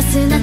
さすな